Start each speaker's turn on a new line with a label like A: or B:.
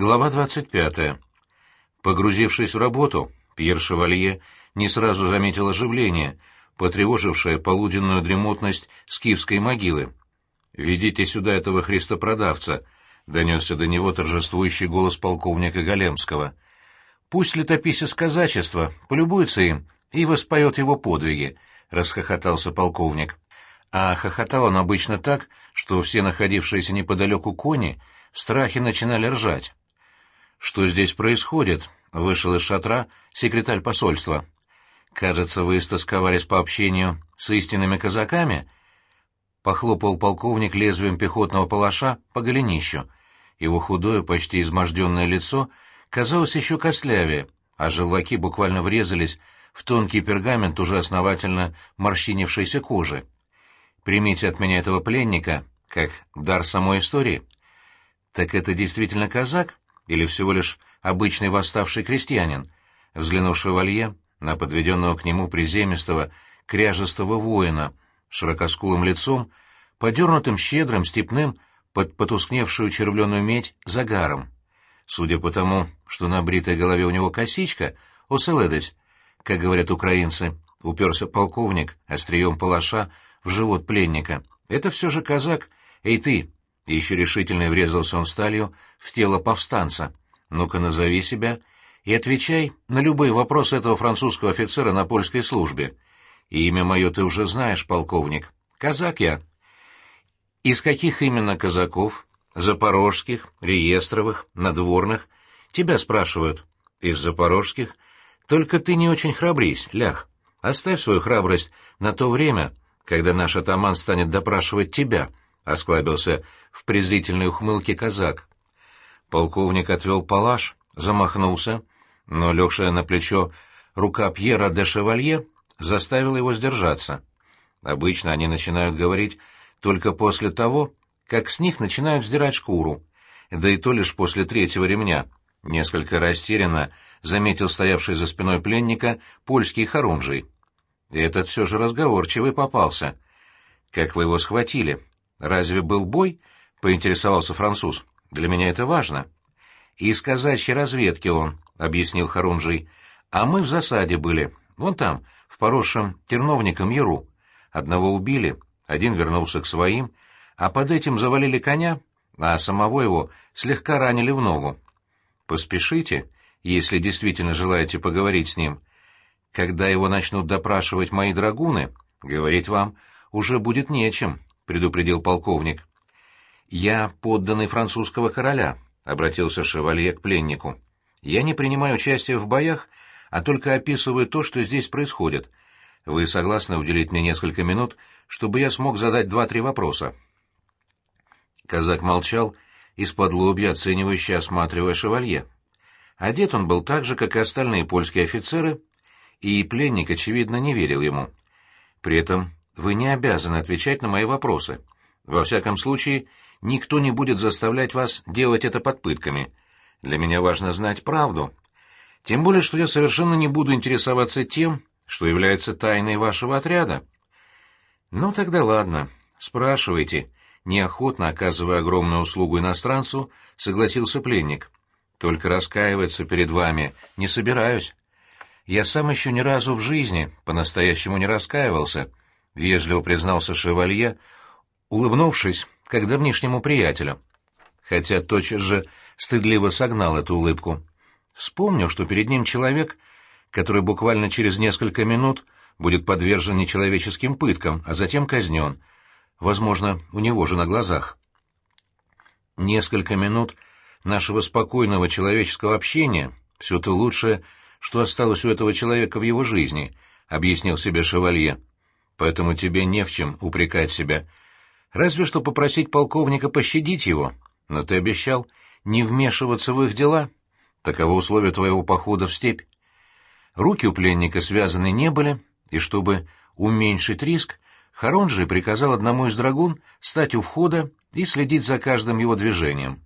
A: Глава 25. Погрузившись в работу, Пьер Шевалье не сразу заметил оживление, потревожившее полуденную дремотность скифской могилы. «Ведите сюда этого христопродавца», — донесся до него торжествующий голос полковника Големского. «Пусть летописец казачества полюбуется им и воспоет его подвиги», — расхохотался полковник. А хохотал он обычно так, что все находившиеся неподалеку кони в страхе начинали ржать. «Что здесь происходит?» — вышел из шатра секретарь посольства. «Кажется, вы истосковались по общению с истинными казаками?» Похлопал полковник лезвием пехотного палаша по голенищу. Его худое, почти изможденное лицо казалось еще костлявее, а желваки буквально врезались в тонкий пергамент уже основательно морщинившейся кожи. «Примите от меня этого пленника, как дар самой истории». «Так это действительно казак?» Или всего лишь обычный восставший крестьянин, взглянув шевалье на подведенного к нему приземистого, кряжестого воина, широкоскулым лицом, подернутым щедрым, степным, под потускневшую червленую медь загаром. Судя по тому, что на бритой голове у него косичка, оселедось, как говорят украинцы, уперся полковник острием палаша в живот пленника. Это все же казак. Эй ты, еще решительно врезался он сталью в тело повстанца. «Ну-ка, назови себя и отвечай на любые вопросы этого французского офицера на польской службе. И имя мое ты уже знаешь, полковник. Казак я». «Из каких именно казаков? Запорожских, реестровых, надворных? Тебя спрашивают». «Из запорожских? Только ты не очень храбрись, лях. Оставь свою храбрость на то время, когда наш атаман станет допрашивать тебя» осклабился в презрительной ухмылке казак. Полковник отвел палаш, замахнулся, но легшая на плечо рука Пьера де Шевалье заставила его сдержаться. Обычно они начинают говорить только после того, как с них начинают сдирать шкуру, да и то лишь после третьего ремня. Несколько растерянно заметил стоявший за спиной пленника польский хорунжий. Этот все же разговорчивый попался. «Как вы его схватили?» «Разве был бой?» — поинтересовался француз. «Для меня это важно». «Из казачьей разведки он», — объяснил Харунжий. «А мы в засаде были, вон там, в поросшем терновником яру. Одного убили, один вернулся к своим, а под этим завалили коня, а самого его слегка ранили в ногу. Поспешите, если действительно желаете поговорить с ним. Когда его начнут допрашивать мои драгуны, говорить вам уже будет нечем» предупредил полковник. «Я подданный французского короля», — обратился шевалье к пленнику. «Я не принимаю участия в боях, а только описываю то, что здесь происходит. Вы согласны уделить мне несколько минут, чтобы я смог задать два-три вопроса?» Казак молчал, из-под лобья оценивающе осматривая шевалье. Одет он был так же, как и остальные польские офицеры, и пленник, очевидно, не верил ему. При этом вы не обязаны отвечать на мои вопросы. Во всяком случае, никто не будет заставлять вас делать это под пытками. Для меня важно знать правду. Тем более, что я совершенно не буду интересоваться тем, что является тайной вашего отряда. Ну, тогда ладно. Спрашивайте. Неохотно, оказывая огромную услугу иностранцу, согласился пленник. Только раскаиваться перед вами не собираюсь. Я сам еще ни разу в жизни по-настоящему не раскаивался, — вежливо признался шевалье, улыбнувшись, как давнишнему приятелю. Хотя тотчас же стыдливо согнал эту улыбку. Вспомнил, что перед ним человек, который буквально через несколько минут будет подвержен нечеловеческим пыткам, а затем казнен. Возможно, у него же на глазах. Несколько минут нашего спокойного человеческого общения — все то лучшее, что осталось у этого человека в его жизни, — объяснил себе шевалье поэтому тебе не в чем упрекать себя. Разве что попросить полковника пощадить его, но ты обещал не вмешиваться в их дела. Таково условие твоего похода в степь. Руки у пленника связаны не были, и чтобы уменьшить риск, Харунжий приказал одному из драгун стать у входа и следить за каждым его движением.